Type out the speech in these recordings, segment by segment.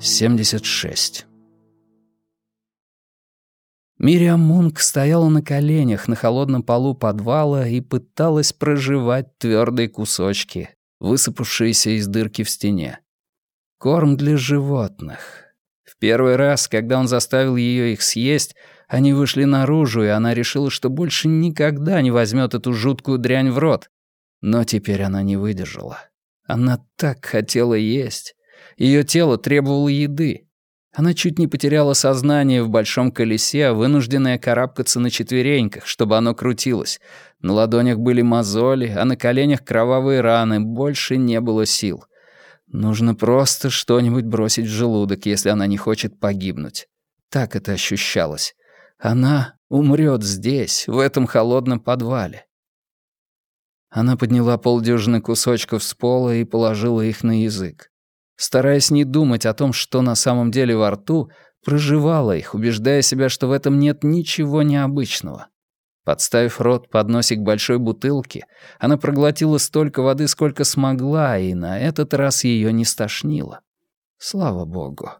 76. Мириам Мунк стояла на коленях на холодном полу подвала и пыталась проживать твердые кусочки, высыпавшиеся из дырки в стене. Корм для животных. В первый раз, когда он заставил ее их съесть, они вышли наружу, и она решила, что больше никогда не возьмет эту жуткую дрянь в рот. Но теперь она не выдержала. Она так хотела есть. Ее тело требовало еды. Она чуть не потеряла сознание в большом колесе, вынужденная карабкаться на четвереньках, чтобы оно крутилось. На ладонях были мозоли, а на коленях кровавые раны, больше не было сил. Нужно просто что-нибудь бросить в желудок, если она не хочет погибнуть. Так это ощущалось. Она умрет здесь, в этом холодном подвале. Она подняла полдюжины кусочков с пола и положила их на язык стараясь не думать о том, что на самом деле во рту, проживала их, убеждая себя, что в этом нет ничего необычного. Подставив рот под носик большой бутылки, она проглотила столько воды, сколько смогла, и на этот раз ее не стошнило. Слава богу.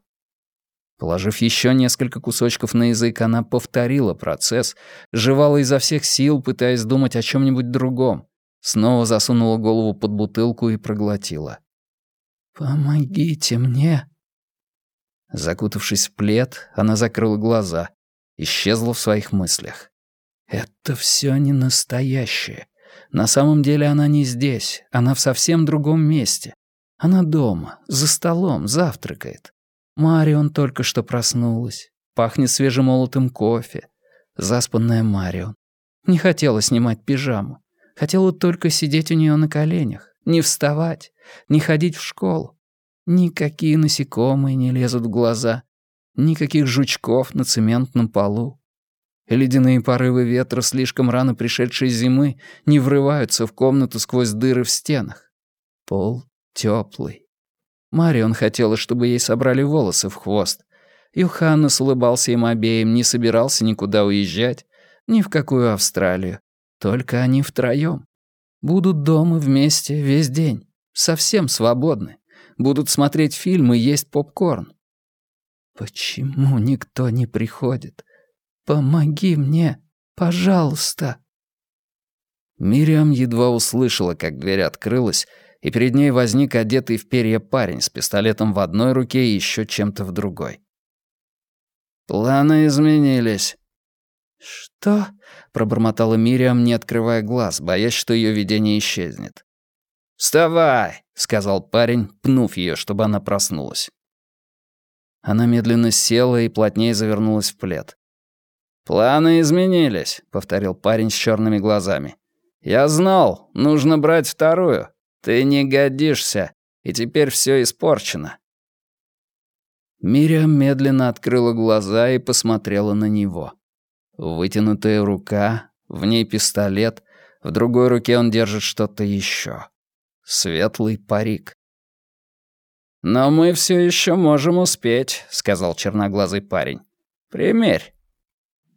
Положив еще несколько кусочков на язык, она повторила процесс, жевала изо всех сил, пытаясь думать о чем-нибудь другом. Снова засунула голову под бутылку и проглотила. «Помогите мне!» Закутавшись в плед, она закрыла глаза, исчезла в своих мыслях. «Это все не настоящее. На самом деле она не здесь, она в совсем другом месте. Она дома, за столом, завтракает. Марион только что проснулась. Пахнет свежемолотым кофе. Заспанная Марион. Не хотела снимать пижаму. Хотела только сидеть у нее на коленях, не вставать, не ходить в школу. Никакие насекомые не лезут в глаза, никаких жучков на цементном полу. Ледяные порывы ветра слишком рано пришедшей зимы не врываются в комнату сквозь дыры в стенах. Пол теплый. Марион хотела, чтобы ей собрали волосы в хвост. Юханнес улыбался им обеим, не собирался никуда уезжать, ни в какую Австралию. Только они втроём. Будут дома вместе весь день, совсем свободны будут смотреть фильмы и есть попкорн. Почему никто не приходит? Помоги мне, пожалуйста. Мириам едва услышала, как дверь открылась, и перед ней возник одетый в перья парень с пистолетом в одной руке и еще чем-то в другой. «Планы изменились». «Что?» — пробормотала Мириам, не открывая глаз, боясь, что ее видение исчезнет. «Вставай!» — сказал парень, пнув ее, чтобы она проснулась. Она медленно села и плотнее завернулась в плед. «Планы изменились», — повторил парень с черными глазами. «Я знал, нужно брать вторую. Ты не годишься, и теперь все испорчено». Мириам медленно открыла глаза и посмотрела на него. Вытянутая рука, в ней пистолет, в другой руке он держит что-то еще светлый парик. «Но мы все еще можем успеть», — сказал черноглазый парень. «Примерь».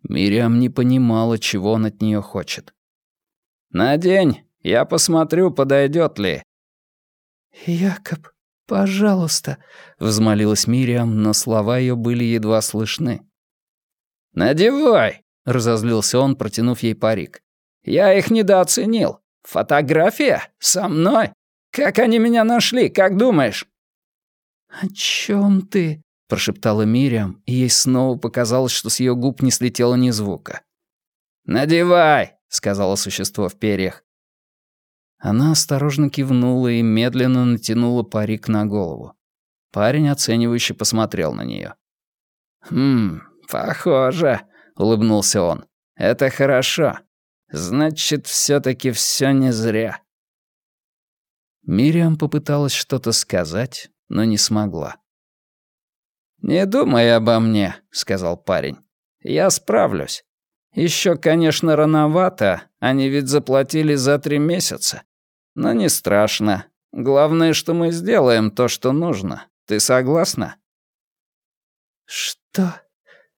Мириам не понимала, чего он от нее хочет. «Надень, я посмотрю, подойдет ли». «Якоб, пожалуйста», — взмолилась Мириам, но слова ее были едва слышны. «Надевай», — разозлился он, протянув ей парик. «Я их недооценил. Фотография? Со мной? Как они меня нашли, как думаешь?» «О чем ты?» — прошептала Мириам, и ей снова показалось, что с ее губ не слетело ни звука. «Надевай!» — сказала существо в перьях. Она осторожно кивнула и медленно натянула парик на голову. Парень оценивающе посмотрел на нее. «Хм, похоже», — улыбнулся он. «Это хорошо. Значит, все таки все не зря». Мириам попыталась что-то сказать, но не смогла. «Не думай обо мне», — сказал парень. «Я справлюсь. Еще, конечно, рановато, они ведь заплатили за три месяца. Но не страшно. Главное, что мы сделаем то, что нужно. Ты согласна?» «Что?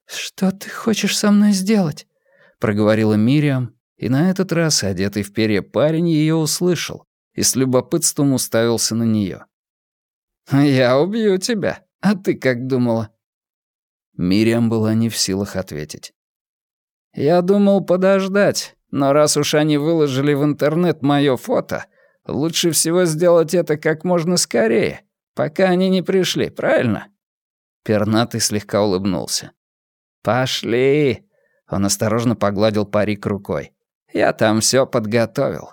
Что ты хочешь со мной сделать?» — проговорила Мириам, и на этот раз одетый в перья парень ее услышал и с любопытством уставился на нее. «Я убью тебя», — А ты как думала?» Мириам была не в силах ответить. «Я думал подождать, но раз уж они выложили в интернет моё фото, лучше всего сделать это как можно скорее, пока они не пришли, правильно?» Пернатый слегка улыбнулся. «Пошли!» Он осторожно погладил парик рукой. «Я там всё подготовил.